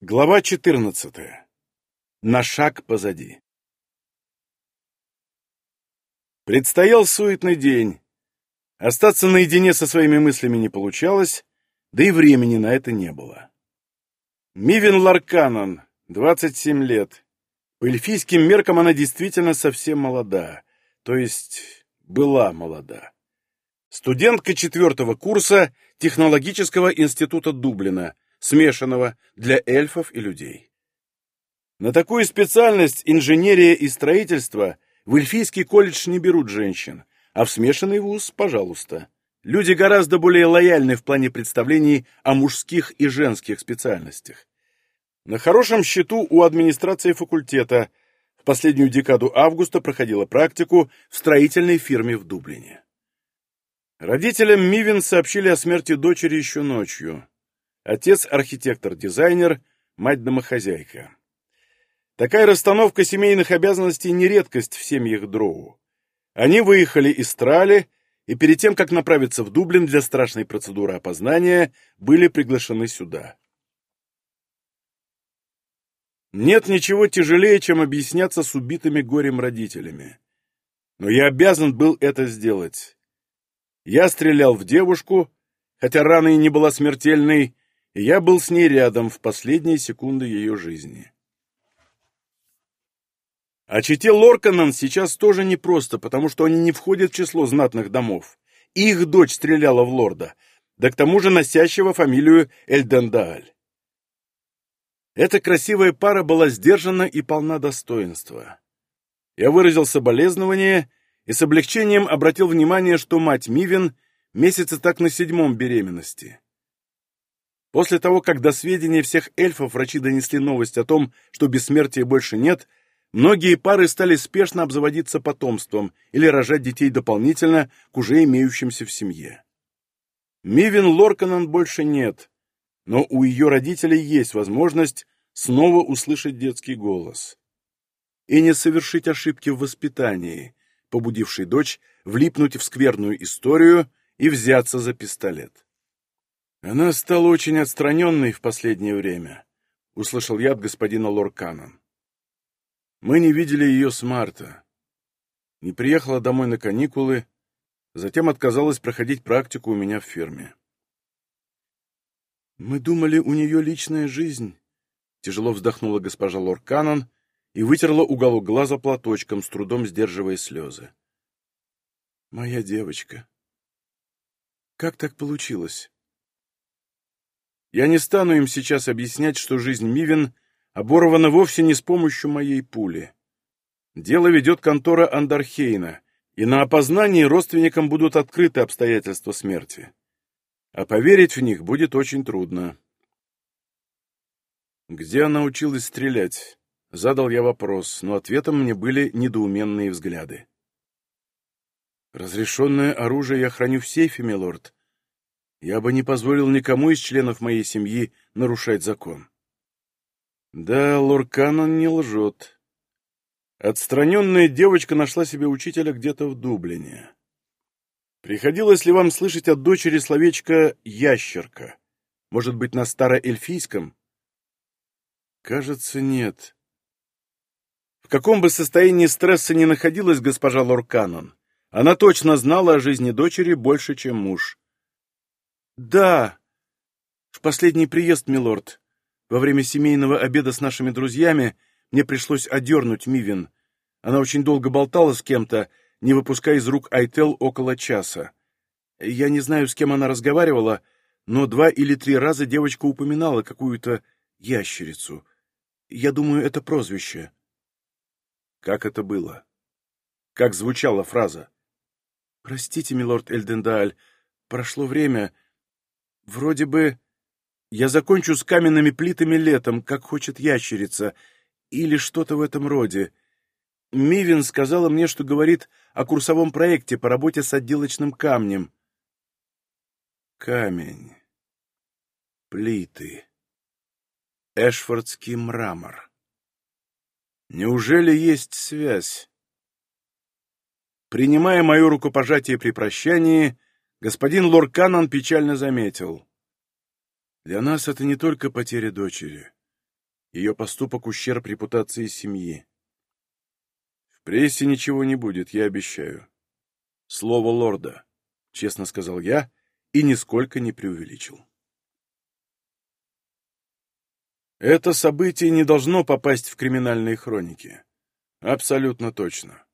Глава 14. На шаг позади. Предстоял суетный день. Остаться наедине со своими мыслями не получалось, да и времени на это не было. Мивин Ларканон, 27 лет. По эльфийским меркам она действительно совсем молода, то есть была молода. Студентка четвертого курса технологического института Дублина – смешанного для эльфов и людей. На такую специальность инженерия и строительство в эльфийский колледж не берут женщин, а в смешанный вуз – пожалуйста. Люди гораздо более лояльны в плане представлений о мужских и женских специальностях. На хорошем счету у администрации факультета в последнюю декаду августа проходила практику в строительной фирме в Дублине. Родителям Мивин сообщили о смерти дочери еще ночью. Отец – архитектор-дизайнер, мать – домохозяйка. Такая расстановка семейных обязанностей не редкость в семьях Дроу. Они выехали из Трали и перед тем, как направиться в Дублин для страшной процедуры опознания, были приглашены сюда. Нет ничего тяжелее, чем объясняться с убитыми горем родителями. Но я обязан был это сделать. Я стрелял в девушку, хотя рана и не была смертельной, я был с ней рядом в последние секунды ее жизни. А чите Лорканан сейчас тоже непросто, потому что они не входят в число знатных домов. Их дочь стреляла в лорда, да к тому же носящего фамилию Эльдендааль. Эта красивая пара была сдержана и полна достоинства. Я выразил соболезнование и с облегчением обратил внимание, что мать Мивин месяца так на седьмом беременности. После того, как до сведения всех эльфов врачи донесли новость о том, что бессмертия больше нет, многие пары стали спешно обзаводиться потомством или рожать детей дополнительно к уже имеющимся в семье. Мивин Лорканан больше нет, но у ее родителей есть возможность снова услышать детский голос. И не совершить ошибки в воспитании, побудившей дочь влипнуть в скверную историю и взяться за пистолет. Она стала очень отстраненной в последнее время, — услышал я от господина Лоркана. Мы не видели ее с марта. Не приехала домой на каникулы, затем отказалась проходить практику у меня в фирме. «Мы думали, у нее личная жизнь», — тяжело вздохнула госпожа Лорканон и вытерла уголок глаза платочком, с трудом сдерживая слезы. «Моя девочка. Как так получилось?» Я не стану им сейчас объяснять, что жизнь Мивен оборвана вовсе не с помощью моей пули. Дело ведет контора Андархейна, и на опознании родственникам будут открыты обстоятельства смерти. А поверить в них будет очень трудно. Где она училась стрелять? Задал я вопрос, но ответом мне были недоуменные взгляды. «Разрешенное оружие я храню в сейфе, милорд», я бы не позволил никому из членов моей семьи нарушать закон. Да, Лорканон не лжет. Отстраненная девочка нашла себе учителя где-то в Дублине. Приходилось ли вам слышать от дочери словечко «ящерка»? Может быть, на староэльфийском? Кажется, нет. В каком бы состоянии стресса ни находилась госпожа Лорканон, она точно знала о жизни дочери больше, чем муж. «Да. В последний приезд, милорд. Во время семейного обеда с нашими друзьями мне пришлось одернуть Мивин. Она очень долго болтала с кем-то, не выпуская из рук Айтел около часа. Я не знаю, с кем она разговаривала, но два или три раза девочка упоминала какую-то ящерицу. Я думаю, это прозвище». Как это было? Как звучала фраза? «Простите, милорд Эльдендааль, прошло время...» Вроде бы я закончу с каменными плитами летом, как хочет ящерица, или что-то в этом роде. Мивин сказала мне, что говорит о курсовом проекте по работе с отделочным камнем. Камень. Плиты. Эшфордский мрамор. Неужели есть связь? Принимая мое рукопожатие при прощании, господин Лорканан печально заметил. «Для нас это не только потеря дочери, Ее поступок ущерб репутации семьи. В прессе ничего не будет, я обещаю. Слово лорда, честно сказал я и нисколько не преувеличил. Это событие не должно попасть в криминальные хроники. Абсолютно точно.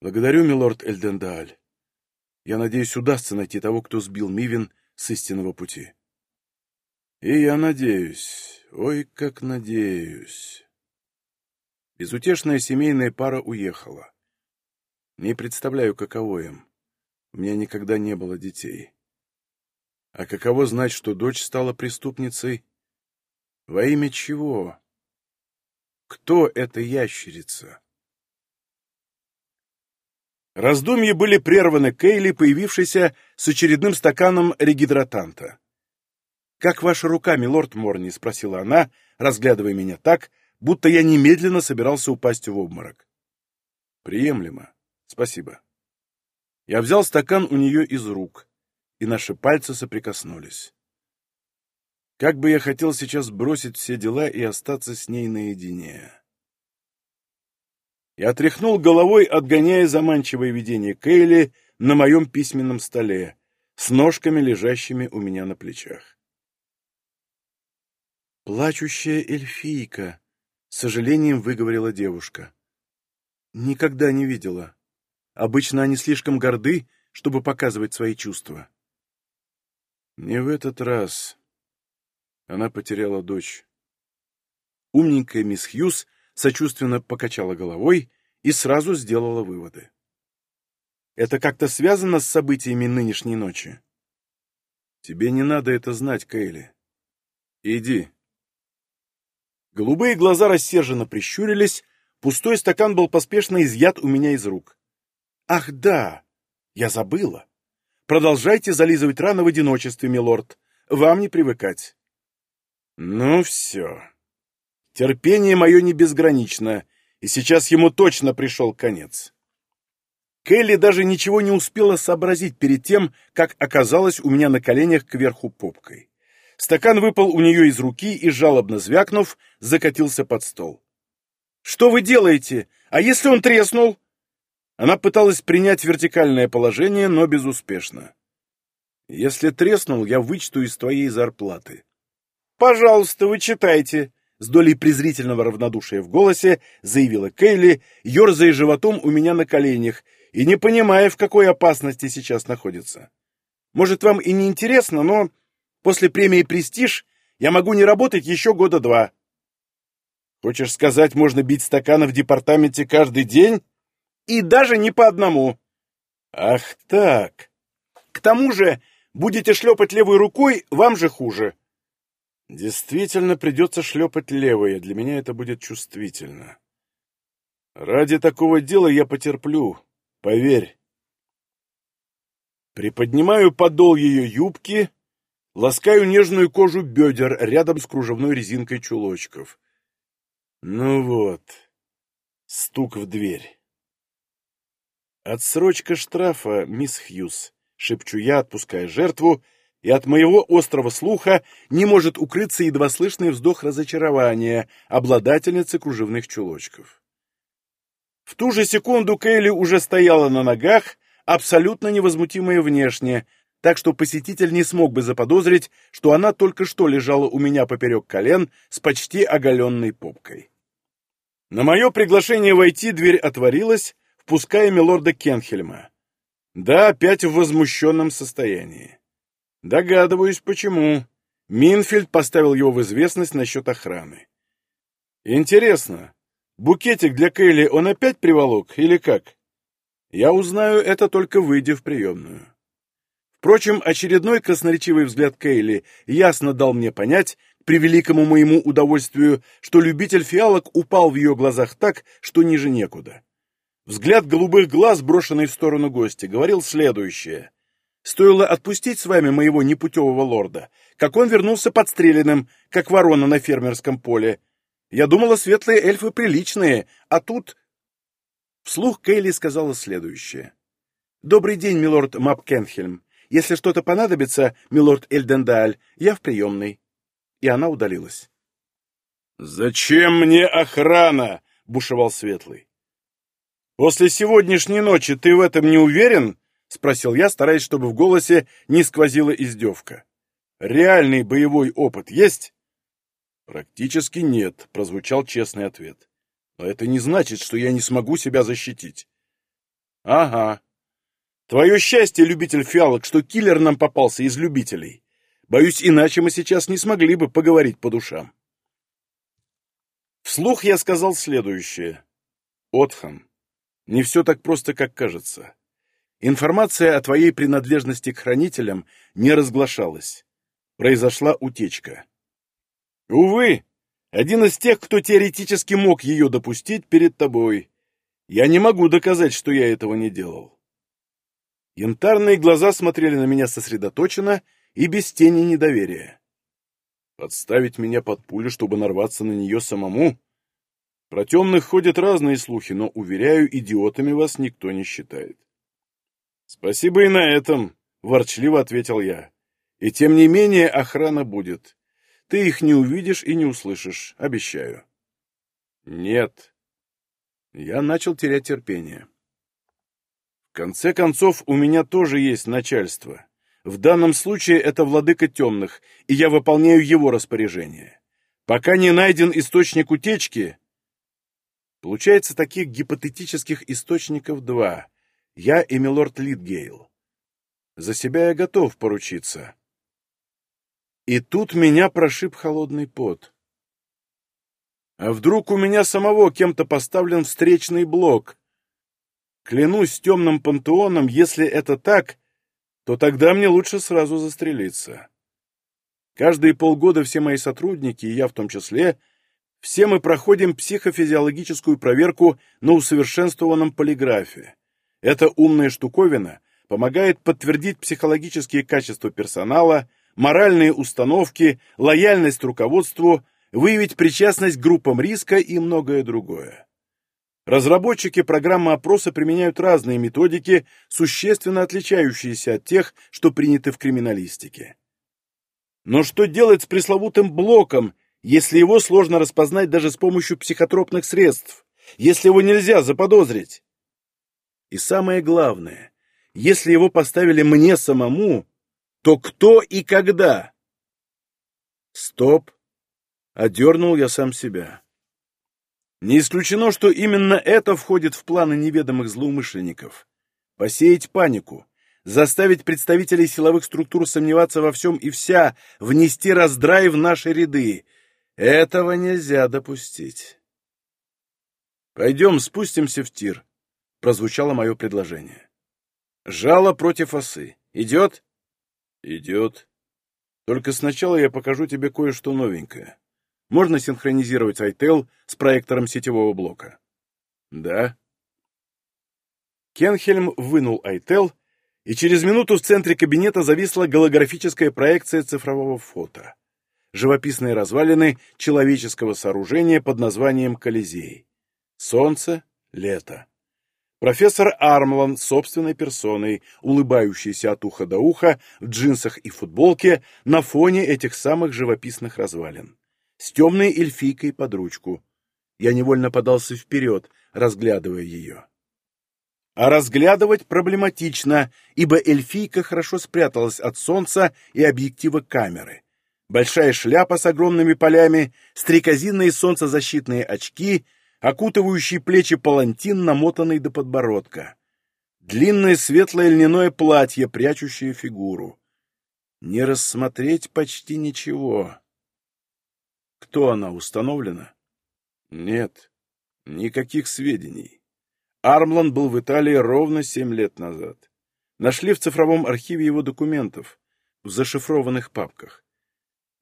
Благодарю, милорд Эльдендааль. Я надеюсь, удастся найти того, кто сбил Мивин с истинного пути. И я надеюсь, ой, как надеюсь. Безутешная семейная пара уехала. Не представляю, каково им. У меня никогда не было детей. А каково знать, что дочь стала преступницей? Во имя чего? Кто эта ящерица? Раздумья были прерваны Кейли, появившейся с очередным стаканом регидратанта. «Как ваша рука, милорд Морни?» — спросила она, разглядывая меня так, будто я немедленно собирался упасть в обморок. «Приемлемо. Спасибо». Я взял стакан у нее из рук, и наши пальцы соприкоснулись. Как бы я хотел сейчас бросить все дела и остаться с ней наедине. Я отряхнул головой, отгоняя заманчивое видение Кейли на моем письменном столе, с ножками, лежащими у меня на плечах. «Плачущая эльфийка», — с сожалением выговорила девушка. «Никогда не видела. Обычно они слишком горды, чтобы показывать свои чувства». «Не в этот раз». Она потеряла дочь. Умненькая мисс Хьюз сочувственно покачала головой и сразу сделала выводы. Это как-то связано с событиями нынешней ночи? Тебе не надо это знать, Кейли. Иди. Голубые глаза рассерженно прищурились, пустой стакан был поспешно изъят у меня из рук. Ах, да! Я забыла. Продолжайте зализывать раны в одиночестве, милорд. Вам не привыкать. Ну все. Терпение мое не безгранично, и сейчас ему точно пришел конец. Келли даже ничего не успела сообразить перед тем, как оказалась у меня на коленях кверху попкой. Стакан выпал у нее из руки и, жалобно звякнув, закатился под стол. «Что вы делаете? А если он треснул?» Она пыталась принять вертикальное положение, но безуспешно. «Если треснул, я вычту из твоей зарплаты». «Пожалуйста, вы читайте», с долей презрительного равнодушия в голосе заявила Кейли, ерзая животом у меня на коленях и не понимая, в какой опасности сейчас находится. Может, вам и не интересно, но после премии «Престиж» я могу не работать еще года два. Хочешь сказать, можно бить стаканы в департаменте каждый день? И даже не по одному. Ах так. К тому же, будете шлепать левой рукой, вам же хуже. Действительно придется шлепать левое, для меня это будет чувствительно. Ради такого дела я потерплю, поверь. Приподнимаю подол ее юбки, ласкаю нежную кожу бедер рядом с кружевной резинкой чулочков. Ну вот, стук в дверь. Отсрочка штрафа, мисс Хьюз, шепчу я, отпуская жертву, — и от моего острого слуха не может укрыться едва слышный вздох разочарования обладательницы кружевных чулочков. В ту же секунду Кейли уже стояла на ногах, абсолютно невозмутимая внешне, так что посетитель не смог бы заподозрить, что она только что лежала у меня поперек колен с почти оголенной попкой. На мое приглашение войти дверь отворилась, впуская милорда Кенхельма. Да, опять в возмущенном состоянии. Догадываюсь, почему. Минфельд поставил его в известность насчет охраны. Интересно, букетик для Кейли он опять приволок или как? Я узнаю это только выйдя в приемную. Впрочем, очередной красноречивый взгляд Кейли ясно дал мне понять, при великому моему удовольствию, что любитель фиалок упал в ее глазах так, что ниже некуда. Взгляд голубых глаз, брошенный в сторону гостя, говорил следующее. Стоило отпустить с вами моего непутевого лорда, как он вернулся подстреленным, как ворона на фермерском поле. Я думала, светлые эльфы приличные, а тут...» Вслух Кейли сказала следующее. «Добрый день, милорд Мапкенхельм. Если что-то понадобится, милорд Эльдендаль, я в приемной». И она удалилась. «Зачем мне охрана?» — бушевал Светлый. «После сегодняшней ночи ты в этом не уверен?» — спросил я, стараясь, чтобы в голосе не сквозила издевка. «Реальный боевой опыт есть?» «Практически нет», — прозвучал честный ответ. «Но это не значит, что я не смогу себя защитить». «Ага. Твое счастье, любитель фиалок, что киллер нам попался из любителей. Боюсь, иначе мы сейчас не смогли бы поговорить по душам». Вслух я сказал следующее. «Отхан, не все так просто, как кажется. Информация о твоей принадлежности к хранителям не разглашалась. Произошла утечка. Увы, один из тех, кто теоретически мог ее допустить перед тобой. Я не могу доказать, что я этого не делал. Янтарные глаза смотрели на меня сосредоточенно и без тени недоверия. Подставить меня под пулю, чтобы нарваться на нее самому? Про темных ходят разные слухи, но, уверяю, идиотами вас никто не считает. Спасибо и на этом, — ворчливо ответил я. И тем не менее охрана будет. Ты их не увидишь и не услышишь, обещаю. Нет. Я начал терять терпение. В конце концов, у меня тоже есть начальство. В данном случае это владыка темных, и я выполняю его распоряжение. Пока не найден источник утечки... Получается, таких гипотетических источников два. Я и милорд Литгейл. За себя я готов поручиться. И тут меня прошиб холодный пот. А вдруг у меня самого кем-то поставлен встречный блок? Клянусь темным пантеоном, если это так, то тогда мне лучше сразу застрелиться. Каждые полгода все мои сотрудники, и я в том числе, все мы проходим психофизиологическую проверку на усовершенствованном полиграфе. Эта умная штуковина помогает подтвердить психологические качества персонала, моральные установки, лояльность руководству, выявить причастность к группам риска и многое другое. Разработчики программы опроса применяют разные методики, существенно отличающиеся от тех, что приняты в криминалистике. Но что делать с пресловутым блоком, если его сложно распознать даже с помощью психотропных средств, если его нельзя заподозрить? И самое главное, если его поставили мне самому, то кто и когда? Стоп! Одернул я сам себя. Не исключено, что именно это входит в планы неведомых злоумышленников. Посеять панику, заставить представителей силовых структур сомневаться во всем и вся, внести раздрай в наши ряды. Этого нельзя допустить. «Пойдем спустимся в тир», — прозвучало мое предложение. «Жало против осы. Идет?» «Идет. Только сначала я покажу тебе кое-что новенькое. Можно синхронизировать iTel с проектором сетевого блока? Да. Кенхельм вынул iTel, и через минуту в центре кабинета зависла голографическая проекция цифрового фото. Живописные развалины человеческого сооружения под названием Колизей. Солнце, лето. Профессор Армлан собственной персоной, улыбающийся от уха до уха, в джинсах и футболке на фоне этих самых живописных развалин с темной эльфийкой под ручку. Я невольно подался вперед, разглядывая ее. А разглядывать проблематично, ибо эльфийка хорошо спряталась от солнца и объектива камеры. Большая шляпа с огромными полями, стрекозинные солнцезащитные очки, окутывающий плечи палантин, намотанный до подбородка. Длинное светлое льняное платье, прячущее фигуру. Не рассмотреть почти ничего. Кто она, установлена? Нет, никаких сведений. Армлан был в Италии ровно семь лет назад. Нашли в цифровом архиве его документов, в зашифрованных папках.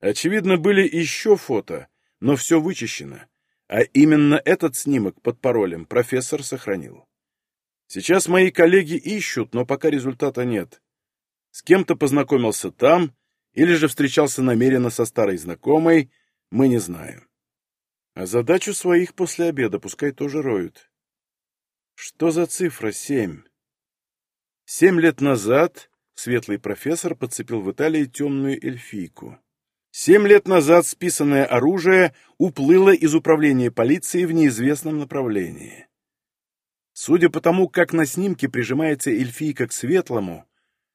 Очевидно, были еще фото, но все вычищено, а именно этот снимок под паролем профессор сохранил. Сейчас мои коллеги ищут, но пока результата нет. С кем-то познакомился там, или же встречался намеренно со старой знакомой, мы не знаем. А задачу своих после обеда пускай тоже роют. Что за цифра семь? Семь лет назад светлый профессор подцепил в Италии темную эльфийку. Семь лет назад списанное оружие уплыло из управления полиции в неизвестном направлении. Судя по тому, как на снимке прижимается эльфийка к светлому,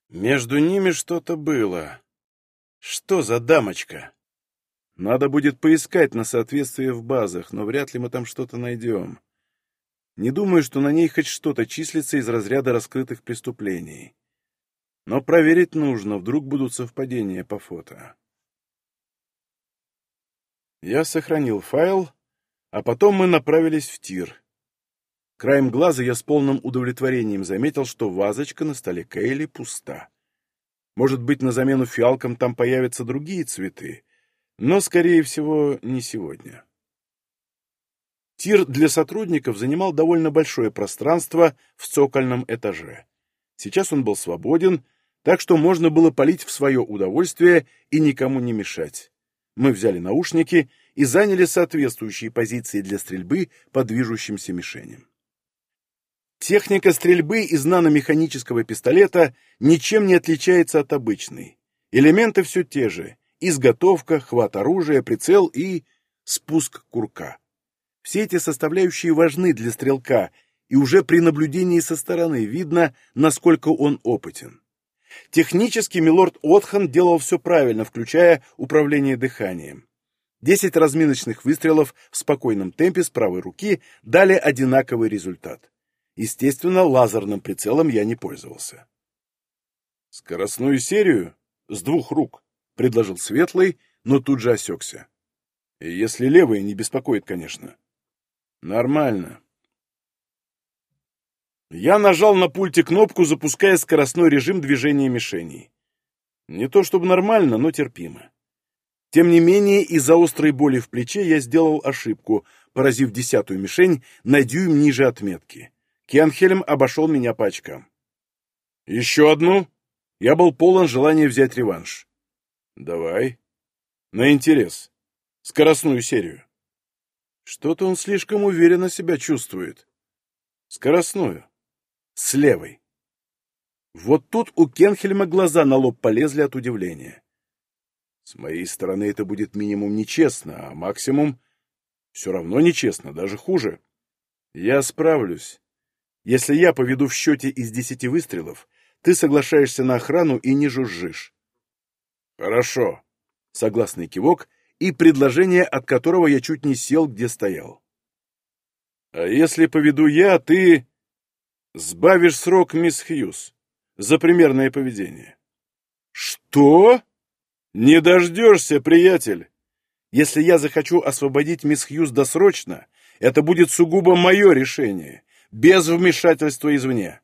между ними что-то было. Что за дамочка? Надо будет поискать на соответствие в базах, но вряд ли мы там что-то найдем. Не думаю, что на ней хоть что-то числится из разряда раскрытых преступлений. Но проверить нужно, вдруг будут совпадения по фото. Я сохранил файл, а потом мы направились в тир. Краем глаза я с полным удовлетворением заметил, что вазочка на столе Кейли пуста. Может быть, на замену фиалкам там появятся другие цветы, но, скорее всего, не сегодня. Тир для сотрудников занимал довольно большое пространство в цокольном этаже. Сейчас он был свободен, так что можно было палить в свое удовольствие и никому не мешать. Мы взяли наушники и заняли соответствующие позиции для стрельбы по движущимся мишеням. Техника стрельбы из наномеханического пистолета ничем не отличается от обычной. Элементы все те же – изготовка, хват оружия, прицел и спуск курка. Все эти составляющие важны для стрелка, и уже при наблюдении со стороны видно, насколько он опытен. Технически милорд Отхан делал все правильно, включая управление дыханием. Десять разминочных выстрелов в спокойном темпе с правой руки дали одинаковый результат. Естественно, лазерным прицелом я не пользовался. «Скоростную серию? С двух рук», — предложил Светлый, но тут же осекся. «Если левый не беспокоит, конечно». «Нормально». Я нажал на пульте кнопку, запуская скоростной режим движения мишеней. Не то чтобы нормально, но терпимо. Тем не менее, из-за острой боли в плече я сделал ошибку, поразив десятую мишень на дюйм ниже отметки. Кенхельм обошел меня по очкам. «Еще одну?» Я был полон желания взять реванш. «Давай. На интерес. Скоростную серию». Что-то он слишком уверенно себя чувствует. Скоростную. С левой. Вот тут у Кенхельма глаза на лоб полезли от удивления. С моей стороны это будет минимум нечестно, а максимум все равно нечестно, даже хуже. Я справлюсь. Если я поведу в счете из десяти выстрелов, ты соглашаешься на охрану и не жужжишь. Хорошо. Согласный кивок и предложение, от которого я чуть не сел, где стоял. А если поведу я, ты сбавишь срок мисс Хьюз за примерное поведение. Что? Не дождешься, приятель. Если я захочу освободить мисс Хьюз досрочно, это будет сугубо мое решение, без вмешательства извне.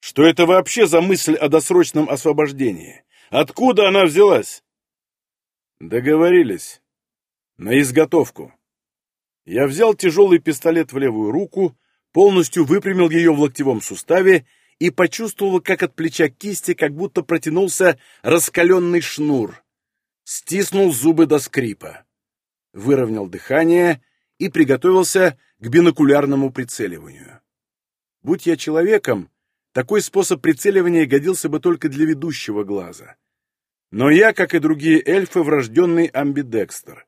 Что это вообще за мысль о досрочном освобождении? Откуда она взялась? Договорились. На изготовку. Я взял тяжелый пистолет в левую руку, полностью выпрямил ее в локтевом суставе и почувствовал, как от плеча кисти как будто протянулся раскаленный шнур. Стиснул зубы до скрипа. Выровнял дыхание и приготовился к бинокулярному прицеливанию. Будь я человеком, такой способ прицеливания годился бы только для ведущего глаза. Но я, как и другие эльфы, врожденный амбидекстер.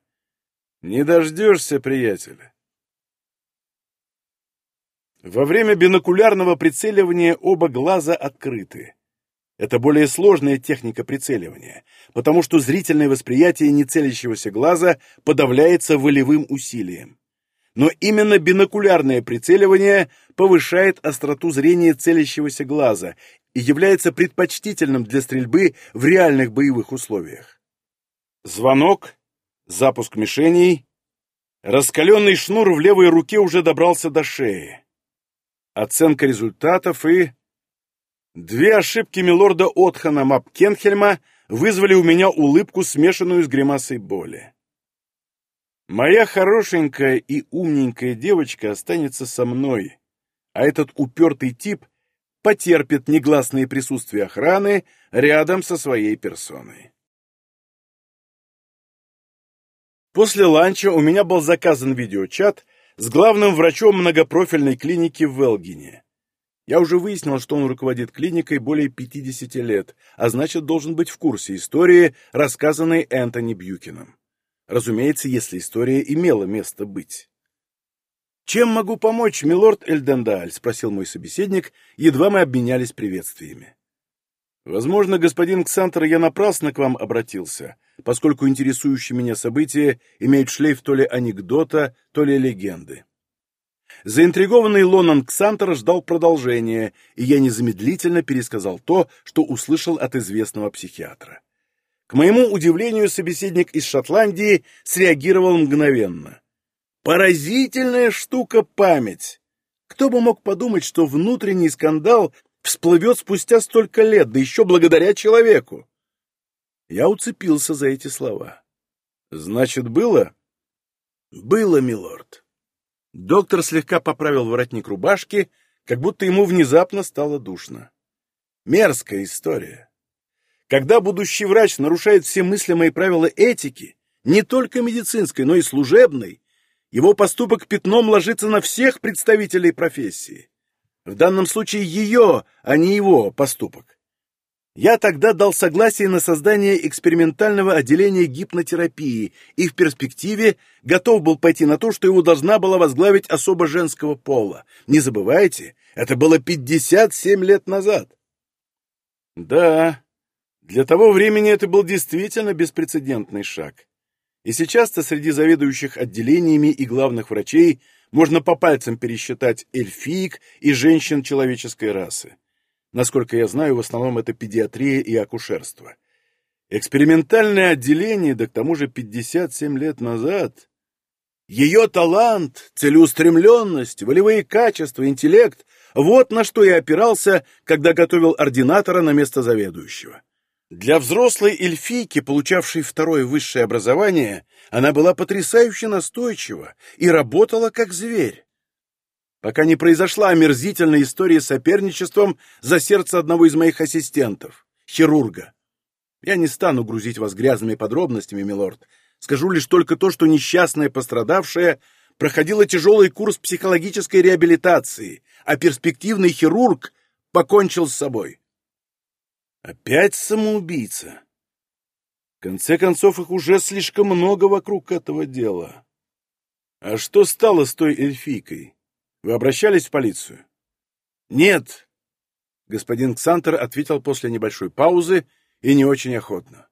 Не дождешься, приятеля. Во время бинокулярного прицеливания оба глаза открыты. Это более сложная техника прицеливания, потому что зрительное восприятие нецелящегося глаза подавляется волевым усилием но именно бинокулярное прицеливание повышает остроту зрения целящегося глаза и является предпочтительным для стрельбы в реальных боевых условиях. Звонок, запуск мишеней, раскаленный шнур в левой руке уже добрался до шеи. Оценка результатов и... Две ошибки милорда Отхана Мапкенхельма вызвали у меня улыбку, смешанную с гримасой боли. Моя хорошенькая и умненькая девочка останется со мной, а этот упертый тип потерпит негласное присутствие охраны рядом со своей персоной. После ланча у меня был заказан видеочат с главным врачом многопрофильной клиники в Велгине. Я уже выяснил, что он руководит клиникой более 50 лет, а значит, должен быть в курсе истории, рассказанной Энтони Бьюкином. Разумеется, если история имела место быть. «Чем могу помочь, милорд Эльдендаль?» — спросил мой собеседник, едва мы обменялись приветствиями. «Возможно, господин Ксантер, я напрасно к вам обратился, поскольку интересующие меня события имеют шлейф то ли анекдота, то ли легенды. Заинтригованный Лонан Ксантер ждал продолжения, и я незамедлительно пересказал то, что услышал от известного психиатра. К моему удивлению, собеседник из Шотландии среагировал мгновенно. Поразительная штука память! Кто бы мог подумать, что внутренний скандал всплывет спустя столько лет, да еще благодаря человеку? Я уцепился за эти слова. Значит, было? Было, милорд. Доктор слегка поправил воротник рубашки, как будто ему внезапно стало душно. Мерзкая история. Когда будущий врач нарушает все мыслимые правила этики, не только медицинской, но и служебной, его поступок пятном ложится на всех представителей профессии. В данном случае ее, а не его поступок. Я тогда дал согласие на создание экспериментального отделения гипнотерапии и в перспективе готов был пойти на то, что его должна была возглавить особо женского пола. Не забывайте, это было 57 лет назад. Да, для того времени это был действительно беспрецедентный шаг. И сейчас-то среди заведующих отделениями и главных врачей можно по пальцам пересчитать эльфиек и женщин человеческой расы. Насколько я знаю, в основном это педиатрия и акушерство. Экспериментальное отделение, да к тому же 57 лет назад. Ее талант, целеустремленность, волевые качества, интеллект — вот на что я опирался, когда готовил ординатора на место заведующего. Для взрослой эльфийки, получавшей второе высшее образование, она была потрясающе настойчива и работала как зверь пока не произошла омерзительная история с соперничеством за сердце одного из моих ассистентов, хирурга. Я не стану грузить вас грязными подробностями, милорд. Скажу лишь только то, что несчастная пострадавшая проходила тяжелый курс психологической реабилитации, а перспективный хирург покончил с собой. Опять самоубийца. В конце концов, их уже слишком много вокруг этого дела. А что стало с той эльфийкой? Вы обращались в полицию? Нет. Господин Ксантер ответил после небольшой паузы и не очень охотно.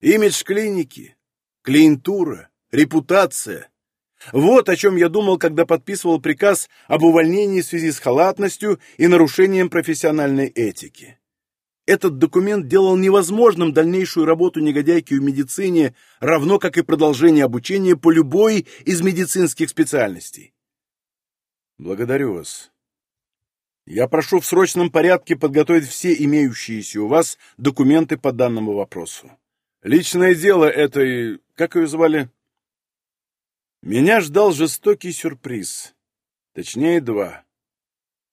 Имидж клиники, клиентура, репутация. Вот о чем я думал, когда подписывал приказ об увольнении в связи с халатностью и нарушением профессиональной этики. Этот документ делал невозможным дальнейшую работу негодяйки в медицине, равно как и продолжение обучения по любой из медицинских специальностей. Благодарю вас. Я прошу в срочном порядке подготовить все имеющиеся у вас документы по данному вопросу. Личное дело этой... Как ее звали? Меня ждал жестокий сюрприз. Точнее, два.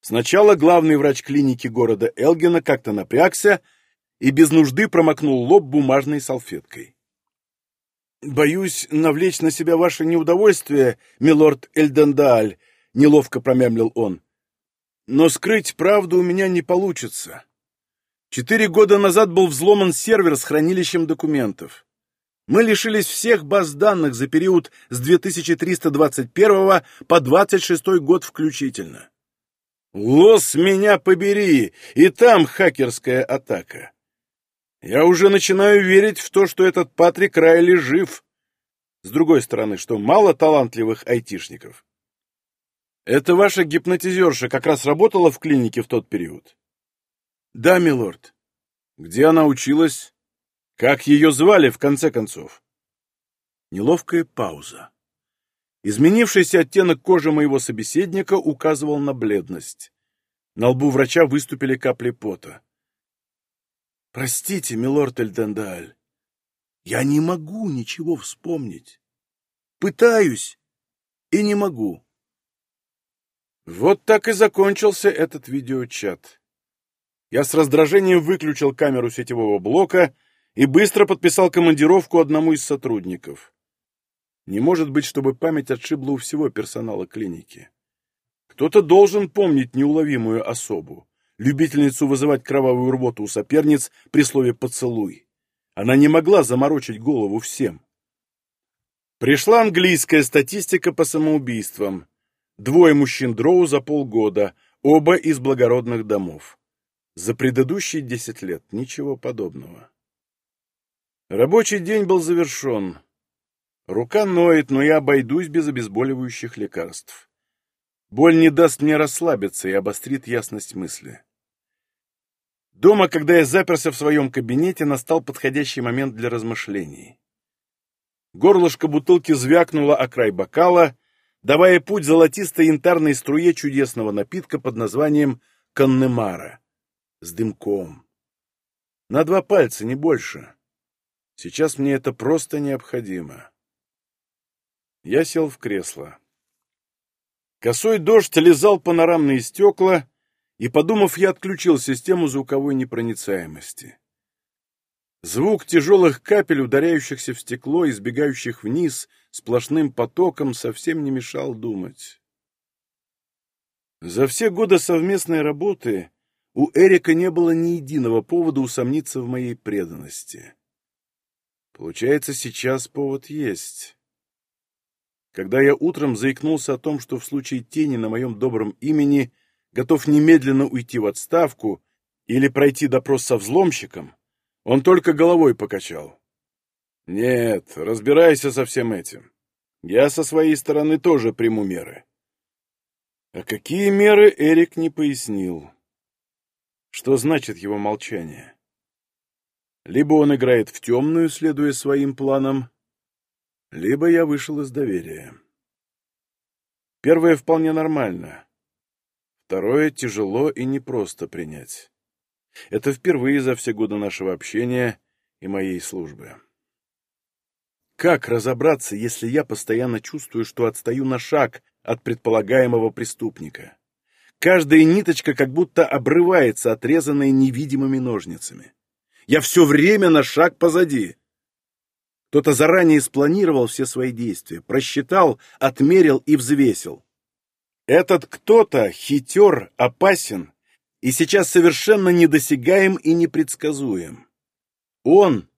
Сначала главный врач клиники города Элгена как-то напрягся и без нужды промокнул лоб бумажной салфеткой. «Боюсь навлечь на себя ваше неудовольствие, милорд Эльдендааль», — неловко промямлил он. «Но скрыть правду у меня не получится. Четыре года назад был взломан сервер с хранилищем документов. Мы лишились всех баз данных за период с 2321 по 26 год включительно. Лос меня побери, и там хакерская атака. Я уже начинаю верить в то, что этот Патрик Райли жив. С другой стороны, что мало талантливых айтишников. Это ваша гипнотизерша как раз работала в клинике в тот период? Да, милорд. Где она училась? Как ее звали, в конце концов? Неловкая пауза. Изменившийся оттенок кожи моего собеседника указывал на бледность. На лбу врача выступили капли пота. «Простите, милорд Эльдендааль, я не могу ничего вспомнить. Пытаюсь и не могу». Вот так и закончился этот видеочат. Я с раздражением выключил камеру сетевого блока и быстро подписал командировку одному из сотрудников. Не может быть, чтобы память отшибла у всего персонала клиники. Кто-то должен помнить неуловимую особу, любительницу вызывать кровавую рвоту у соперниц при слове «поцелуй». Она не могла заморочить голову всем. Пришла английская статистика по самоубийствам. Двое мужчин Дроу за полгода, оба из благородных домов. За предыдущие десять лет ничего подобного. Рабочий день был завершен. Рука ноет, но я обойдусь без обезболивающих лекарств. Боль не даст мне расслабиться и обострит ясность мысли. Дома, когда я заперся в своем кабинете, настал подходящий момент для размышлений. Горлышко бутылки звякнуло о край бокала, давая путь золотистой янтарной струе чудесного напитка под названием «Коннемара» с дымком. На два пальца, не больше. Сейчас мне это просто необходимо. Я сел в кресло. Косой дождь лизал панорамные стекла, и, подумав, я отключил систему звуковой непроницаемости. Звук тяжелых капель, ударяющихся в стекло и сбегающих вниз сплошным потоком, совсем не мешал думать. За все годы совместной работы у Эрика не было ни единого повода усомниться в моей преданности. Получается, сейчас повод есть. Когда я утром заикнулся о том, что в случае тени на моем добром имени готов немедленно уйти в отставку или пройти допрос со взломщиком, он только головой покачал. «Нет, разбирайся со всем этим. Я со своей стороны тоже приму меры». А какие меры Эрик не пояснил. Что значит его молчание? Либо он играет в темную, следуя своим планам, либо я вышел из доверия. Первое вполне нормально. Второе тяжело и непросто принять. Это впервые за все годы нашего общения и моей службы. Как разобраться, если я постоянно чувствую, что отстаю на шаг от предполагаемого преступника? Каждая ниточка как будто обрывается, отрезанная невидимыми ножницами. Я все время на шаг позади. Кто-то заранее спланировал все свои действия, просчитал, отмерил и взвесил. Этот кто-то хитер, опасен и сейчас совершенно недосягаем и непредсказуем. Он,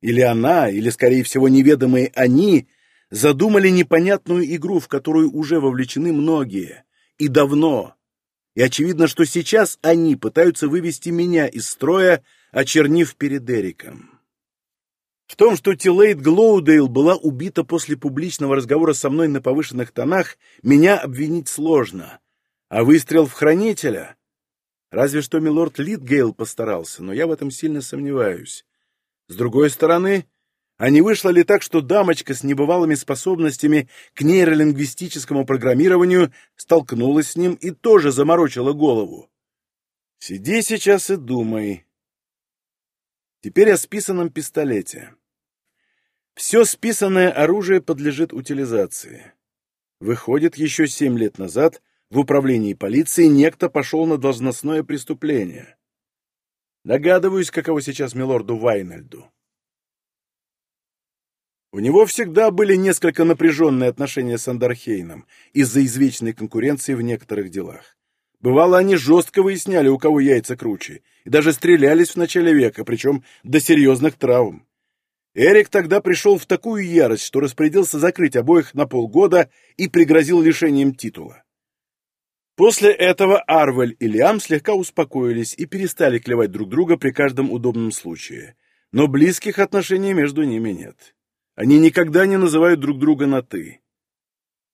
или она, или, скорее всего, неведомые они, задумали непонятную игру, в которую уже вовлечены многие, и давно. И очевидно, что сейчас они пытаются вывести меня из строя, очернив перед Эриком. В том, что Тилейт Глоудейл была убита после публичного разговора со мной на повышенных тонах, меня обвинить сложно. А выстрел в хранителя? Разве что милорд Литгейл постарался, но я в этом сильно сомневаюсь. С другой стороны, а не вышло ли так, что дамочка с небывалыми способностями к нейролингвистическому программированию столкнулась с ним и тоже заморочила голову? Сиди сейчас и думай. Теперь о списанном пистолете. Все списанное оружие подлежит утилизации. Выходит, еще семь лет назад в управлении полиции некто пошел на должностное преступление. Догадываюсь, каково сейчас милорду Вайнальду. У него всегда были несколько напряженные отношения с Андерхейном из-за извечной конкуренции в некоторых делах. Бывало, они жестко выясняли, у кого яйца круче, и даже стрелялись в начале века, причем до серьезных травм. Эрик тогда пришел в такую ярость, что распорядился закрыть обоих на полгода и пригрозил лишением титула. После этого Арвель и Лиам слегка успокоились и перестали клевать друг друга при каждом удобном случае. Но близких отношений между ними нет. Они никогда не называют друг друга на «ты».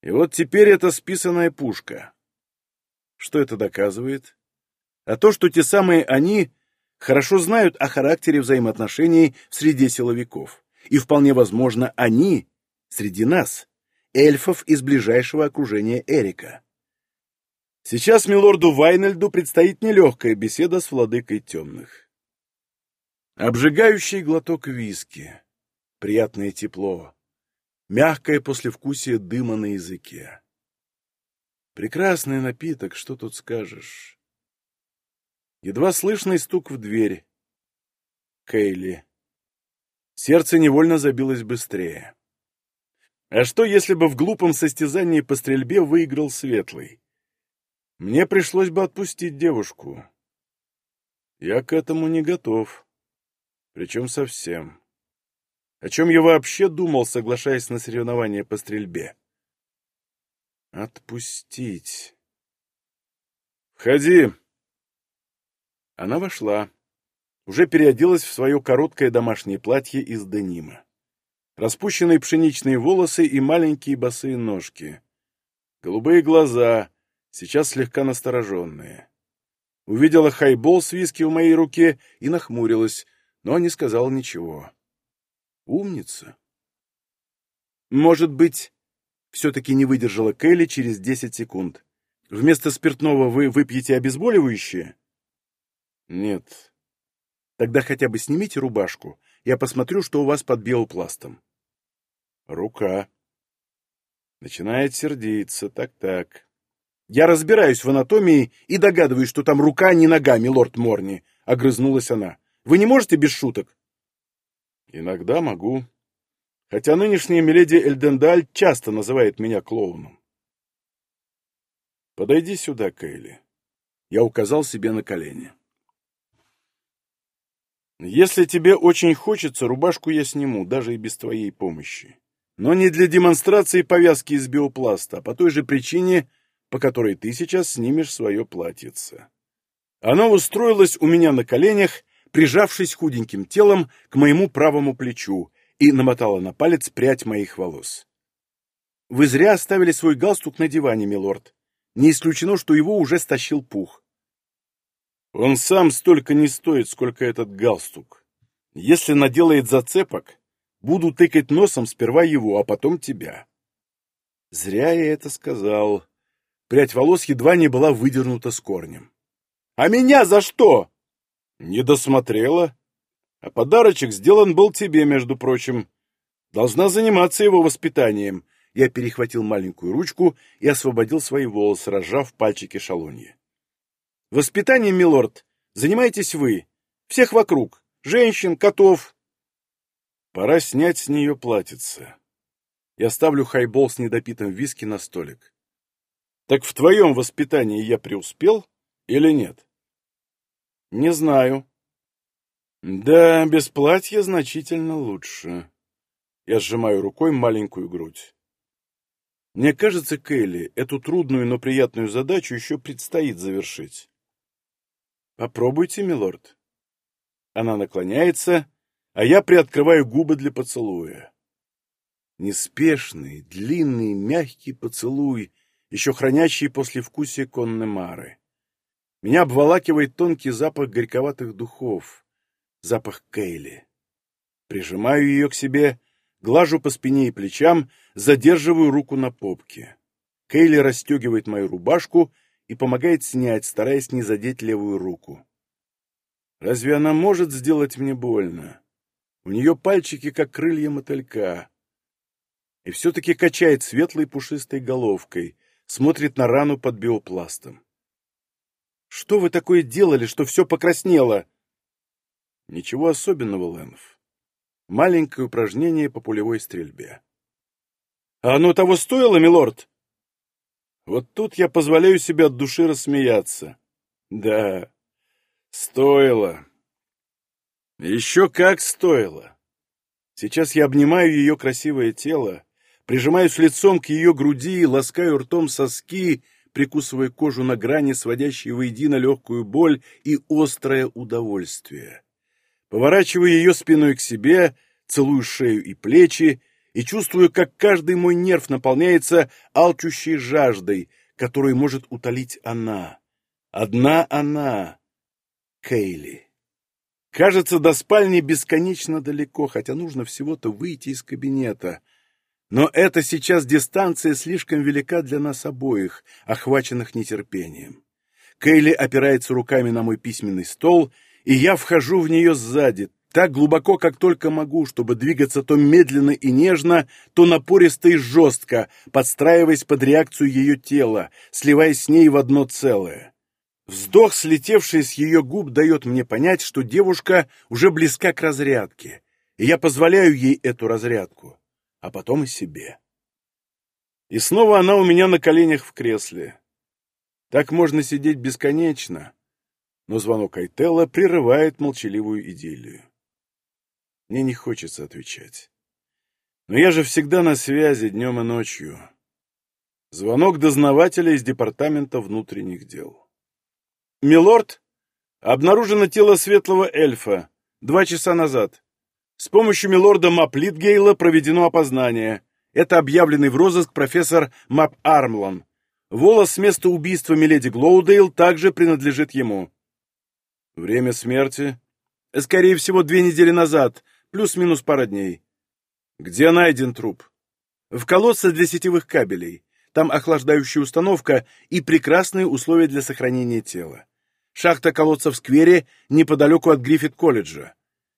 И вот теперь это списанная пушка. Что это доказывает? А то, что те самые «они» хорошо знают о характере взаимоотношений в среде силовиков. И вполне возможно, они среди нас, эльфов из ближайшего окружения Эрика. Сейчас милорду Вайнельду предстоит нелегкая беседа с владыкой темных. Обжигающий глоток виски, приятное тепло, мягкое послевкусие дыма на языке. Прекрасный напиток, что тут скажешь. Едва слышный стук в дверь. Кейли. Сердце невольно забилось быстрее. А что, если бы в глупом состязании по стрельбе выиграл Светлый? Мне пришлось бы отпустить девушку. Я к этому не готов. Причем совсем. О чем я вообще думал, соглашаясь на соревнования по стрельбе? Отпустить. «Входи!» Она вошла. Уже переоделась в свое короткое домашнее платье из денима. Распущенные пшеничные волосы и маленькие босые ножки. Голубые глаза, сейчас слегка настороженные. Увидела хайбол с виски в моей руке и нахмурилась, но не сказала ничего. Умница. Может быть, все-таки не выдержала Келли через десять секунд. Вместо спиртного вы выпьете обезболивающее? Нет. Тогда хотя бы снимите рубашку. Я посмотрю, что у вас под биопластом. Рука. Начинает сердиться. Так-так. Я разбираюсь в анатомии и догадываюсь, что там рука, не нога, милорд Морни. Огрызнулась она. Вы не можете без шуток? Иногда могу. Хотя нынешняя миледи Эльдендаль часто называет меня клоуном. «Подойди сюда, Кейли». Я указал себе на колени. «Если тебе очень хочется, рубашку я сниму, даже и без твоей помощи. Но не для демонстрации повязки из биопласта, а по той же причине, по которой ты сейчас снимешь свое платьице». Она устроилась у меня на коленях, прижавшись худеньким телом к моему правому плечу, и намотала на палец прядь моих волос. «Вы зря оставили свой галстук на диване, милорд. Не исключено, что его уже стащил пух. Он сам столько не стоит, сколько этот галстук. Если наделает зацепок, буду тыкать носом сперва его, а потом тебя. Зря я это сказал. Прядь волос едва не была выдернута с корнем. А меня за что? Не досмотрела. А подарочек сделан был тебе, между прочим. Должна заниматься его воспитанием, я перехватил маленькую ручку и освободил свои волосы, разжав пальчики шалуньи. «Воспитанием, милорд, занимаетесь вы. Всех вокруг. Женщин, котов». Пора снять с нее платьице. Я ставлю хайбол с недопитым виски на столик. Так в твоем воспитании я преуспел или нет? Не знаю. Да, без платья значительно лучше. Я сжимаю рукой маленькую грудь. Мне кажется, Келли, эту трудную, но приятную задачу еще предстоит завершить. Попробуйте, милорд. Она наклоняется, а я приоткрываю губы для поцелуя. Неспешный, длинный, мягкий поцелуй, еще хранящий послевкусие Коннемары. Меня обволакивает тонкий запах горьковатых духов, запах Кейли. Прижимаю ее к себе глажу по спине и плечам, задерживаю руку на попке. Кейли расстегивает мою рубашку и помогает снять, стараясь не задеть левую руку. Разве она может сделать мне больно? У нее пальчики, как крылья мотылька. И все-таки качает светлой пушистой головкой, смотрит на рану под биопластом. «Что вы такое делали, что все покраснело?» «Ничего особенного, Лэнов. Маленькое упражнение по пулевой стрельбе. «А оно того стоило, милорд?» Вот тут я позволяю себе от души рассмеяться. Да, стоило. Еще как стоило. Сейчас я обнимаю ее красивое тело, прижимаюсь лицом к ее груди, ласкаю ртом соски, прикусывая кожу на грани, сводящей воедино легкую боль и острое удовольствие. Поворачиваю ее спиной к себе, целую шею и плечи, и чувствую, как каждый мой нерв наполняется алчущей жаждой, которую может утолить она. Одна она. Кейли. Кажется, до спальни бесконечно далеко, хотя нужно всего-то выйти из кабинета. Но эта сейчас дистанция слишком велика для нас обоих, охваченных нетерпением. Кейли опирается руками на мой письменный стол — и я вхожу в нее сзади, так глубоко, как только могу, чтобы двигаться то медленно и нежно, то напористо и жестко, подстраиваясь под реакцию ее тела, сливаясь с ней в одно целое. Вздох, слетевший с ее губ, дает мне понять, что девушка уже близка к разрядке, и я позволяю ей эту разрядку, а потом и себе. И снова она у меня на коленях в кресле. Так можно сидеть бесконечно, но звонок Айтелла прерывает молчаливую идиллию. Мне не хочется отвечать. Но я же всегда на связи днем и ночью. Звонок дознавателя из Департамента внутренних дел. «Милорд, обнаружено тело светлого эльфа два часа назад. С помощью милорда Маплитгейла проведено опознание. Это объявленный в розыск профессор Мап Армлан. Волос с места убийства Миледи Глоудейл также принадлежит ему. Время смерти? Скорее всего, две недели назад, плюс-минус пара дней. Где найден труп? В колодце для сетевых кабелей. Там охлаждающая установка и прекрасные условия для сохранения тела. Шахта колодца в сквере неподалеку от Гриффит-колледжа.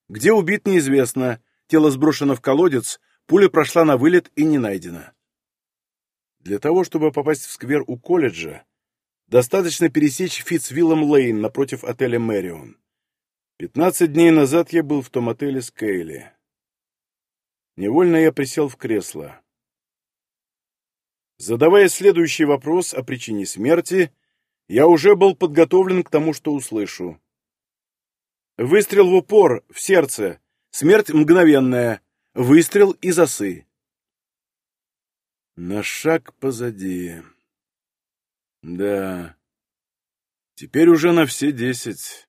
Где убит, неизвестно. Тело сброшено в колодец, пуля прошла на вылет и не найдена. Для того, чтобы попасть в сквер у колледжа, достаточно пересечь Фитцвиллом Лейн напротив отеля Мэрион. Пятнадцать дней назад я был в том отеле с Кейли. Невольно я присел в кресло. Задавая следующий вопрос о причине смерти, я уже был подготовлен к тому, что услышу. Выстрел в упор, в сердце, смерть мгновенная, выстрел из осы. На шаг позади. Да, теперь уже на все десять.